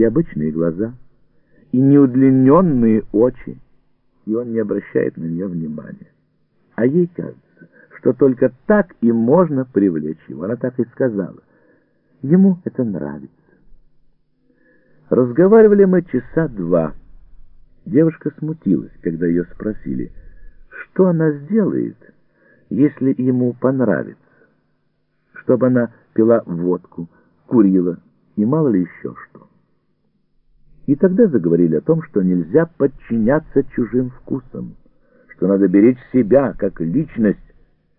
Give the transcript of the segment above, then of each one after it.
и обычные глаза, и неудлиненные очи, и он не обращает на нее внимания. А ей кажется, что только так и можно привлечь его. Она так и сказала. Ему это нравится. Разговаривали мы часа два. Девушка смутилась, когда ее спросили, что она сделает, если ему понравится. Чтобы она пила водку, курила и мало ли еще что. И тогда заговорили о том, что нельзя подчиняться чужим вкусам, что надо беречь себя как личность,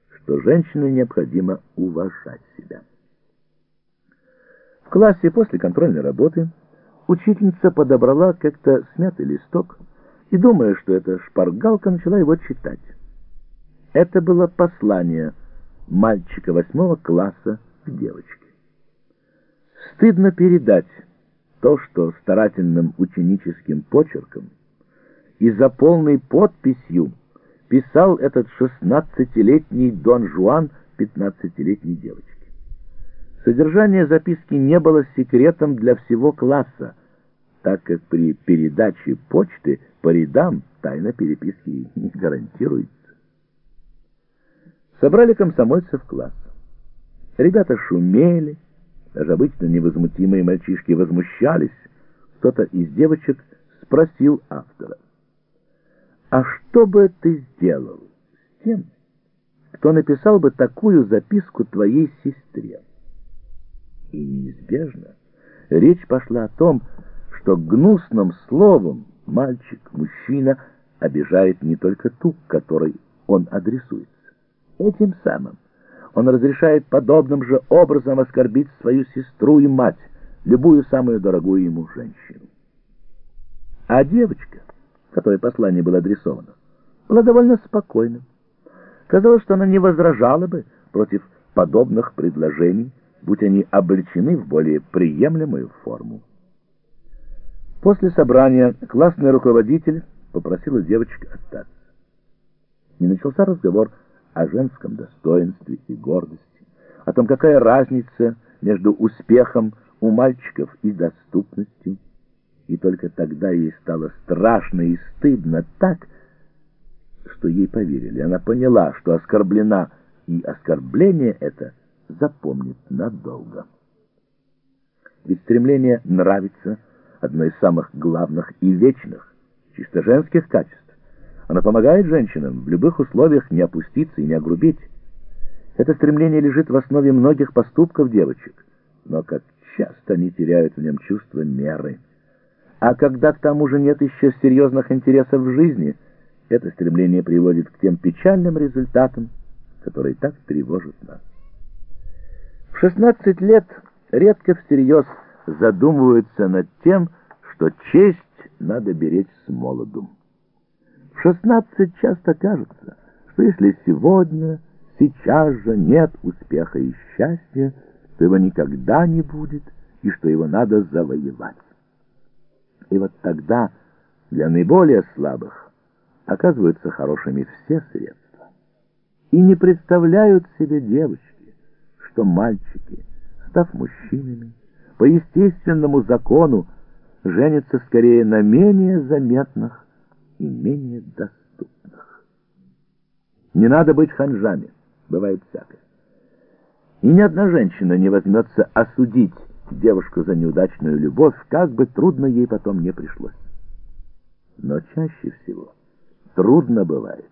что женщине необходимо уважать себя. В классе после контрольной работы учительница подобрала как-то смятый листок и, думая, что это шпаргалка, начала его читать. Это было послание мальчика восьмого класса к девочке. Стыдно передать то, что старательным ученическим почерком и за полной подписью писал этот шестнадцатилетний Дон Жуан пятнадцатилетней девочки. Содержание записки не было секретом для всего класса, так как при передаче почты по рядам тайна переписки не гарантируется. Собрали комсомольцев класс. Ребята шумели, даже обычно невозмутимые мальчишки возмущались. Кто-то из девочек спросил автора. «А что бы ты сделал с тем, кто написал бы такую записку твоей сестре?» И неизбежно речь пошла о том, что гнусным словом мальчик, мужчина обижает не только ту, которой он адресуется. Этим самым он разрешает подобным же образом оскорбить свою сестру и мать, любую самую дорогую ему женщину. А девочка, которой послание было адресовано, была довольно спокойна. Казалось, что она не возражала бы против подобных предложений, будь они облечены в более приемлемую форму. После собрания классный руководитель попросила девочек остаться. Не начался разговор о женском достоинстве и гордости, о том, какая разница между успехом у мальчиков и доступностью. И только тогда ей стало страшно и стыдно так, что ей поверили. Она поняла, что оскорблена, и оскорбление это запомнит надолго. Ведь стремление нравиться — одно из самых главных и вечных, чисто женских качеств. Она помогает женщинам в любых условиях не опуститься и не огрубить. Это стремление лежит в основе многих поступков девочек, но как часто они теряют в нем чувство меры. А когда к тому же нет еще серьезных интересов в жизни, это стремление приводит к тем печальным результатам, которые так тревожат нас. В 16 лет редко всерьез задумываются над тем, что честь надо беречь с молоду. Шестнадцать часто кажется, что если сегодня, сейчас же нет успеха и счастья, то его никогда не будет, и что его надо завоевать. И вот тогда для наиболее слабых оказываются хорошими все средства. И не представляют себе девочки, что мальчики, став мужчинами, по естественному закону женятся скорее на менее заметных, и менее доступных. Не надо быть ханжами, бывает всякое. И ни одна женщина не возьмется осудить девушку за неудачную любовь, как бы трудно ей потом не пришлось. Но чаще всего трудно бывает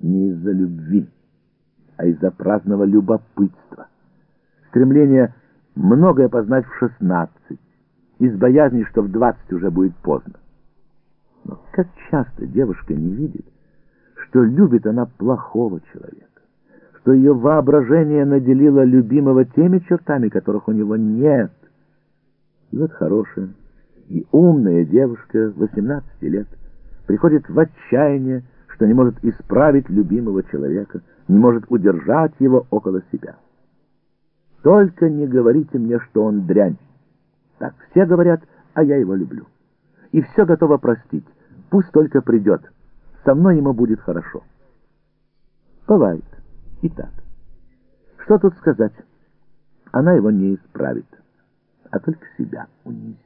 не из-за любви, а из-за праздного любопытства, стремления многое познать в шестнадцать, из боязни, что в двадцать уже будет поздно. Но как часто девушка не видит, что любит она плохого человека, что ее воображение наделило любимого теми чертами, которых у него нет. И вот хорошая и умная девушка 18 лет приходит в отчаяние, что не может исправить любимого человека, не может удержать его около себя. Только не говорите мне, что он дрянь. Так все говорят, а я его люблю. И все готово простить. Пусть только придет. Со мной ему будет хорошо. Бывает и так. Что тут сказать? Она его не исправит, а только себя унизит.